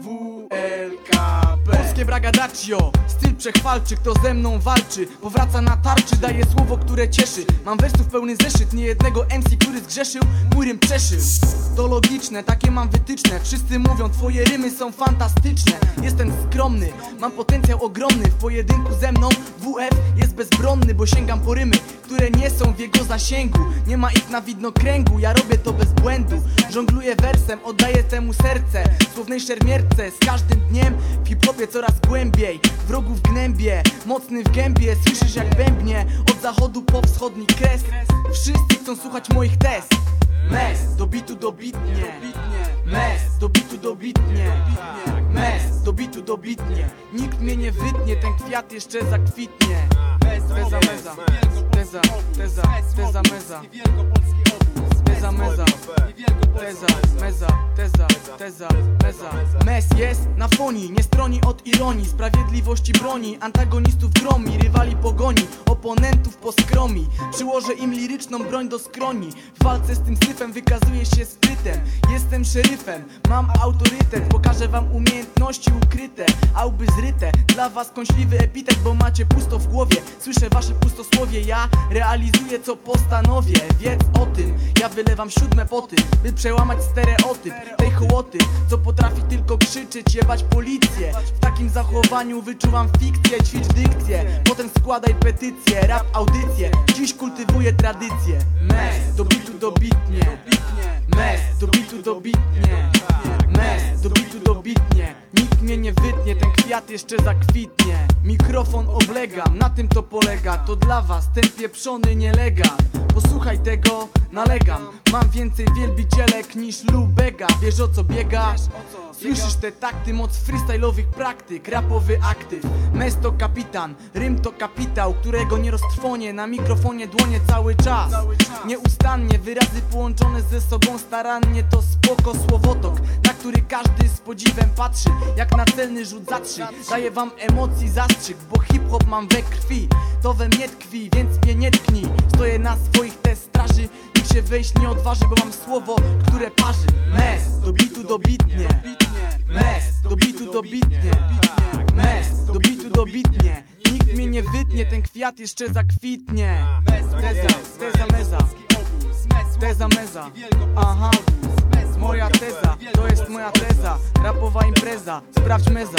WLKP Polskie bragadaccio, styl przechwalczy Kto ze mną walczy, powraca na tarczy Daje słowo, które cieszy. Mam wersów pełny zeszyt, nie jednego MC, który zgrzeszył Mój rym przeszył. To logiczne, takie mam wytyczne. Wszyscy mówią, twoje rymy są fantastyczne. Jestem skromny, mam potencjał ogromny. W pojedynku ze mną WF jest bezbronny Bo sięgam po rymy, które nie są w jego zasięgu. Nie ma ich na widnokręgu, ja robię to bez błędu. Żongluję wersem, oddaję temu serce. Słownej szermierce, z każdym dniem W hip-hopie coraz głębiej. Wrogów gnębię, mocny w gębie. Słyszysz jak bębnie, od zachodu po wschodni kres. Wszyscy chcą słuchać moich test Mes, do bitu dobitnie. Mes, do bitu dobitnie. Mes, do bitu dobitnie. Nikt mnie nie wytnie, ten kwiat jeszcze zakwitnie. Meza, teza, teza. Meza. meza, teza, meza, teza, teza, meza. Mes jest na fonii, nie stroni od ironii. Sprawiedliwości broni, antagonistów gromi Rywali pogoni, oponentów poskromi. Przyłożę im liryczną broń do skroni. W walce z tym syfem wykazuję się sprytem. Jestem szeryfem, mam autorytet Pokażę wam umiejętności ukryte Auby zryte, dla was kąśliwy epitet Bo macie pusto w głowie, słyszę wasze pustosłowie Ja realizuję co postanowię, wiedz o tym Ja wylewam siódme poty, by przełamać stereotyp Tej hołoty, co potrafi tylko krzyczeć, jebać policję. W takim zachowaniu wyczuwam fikcję, ćwicz dykcję. Potem składaj petycję, rap audycję Dziś kultywuję tradycję Mes, do bitu dobitnie. Mes, do bitu dobitnie. Mes, do bitu dobitnie Nikt mnie nie wytnie, ten kwiat jeszcze zakwitnie. Mikrofon oblegam, na tym to polega. To dla was ten pieprzony nielegat Posłuchaj tego, nalegam. Mam więcej wielbicielek niż Lubega. Wiesz o co biegasz? Słyszysz te takty, moc freestyle'owych praktyk. Rapowy aktyw, mes to kapitan. Rym to kapitał, którego nie roztrwonie Na mikrofonie dłonie cały czas. Nieustannie, wyrazy połączone ze sobą starannie To spoko słowotok, który każdy z podziwem patrzy Jak na celny rzut zatrzy. Daję wam emocji zastrzyk, bo hip-hop mam we krwi. To we mnie tkwi, więc mnie nie tknij. Stoję na swoich te straży Nikt się wejść nie odważy, bo mam słowo, które parzy. Mes, do bitu dobitnie. Mes, do bitu dobitnie. Mes, do bitu dobitnie. Nikt mnie nie wytnie, ten kwiat jeszcze zakwitnie. Teza, teza meza. Teza meza. Aha Moja teza, to jest moja teza. Rapowa impreza, sprawdź meza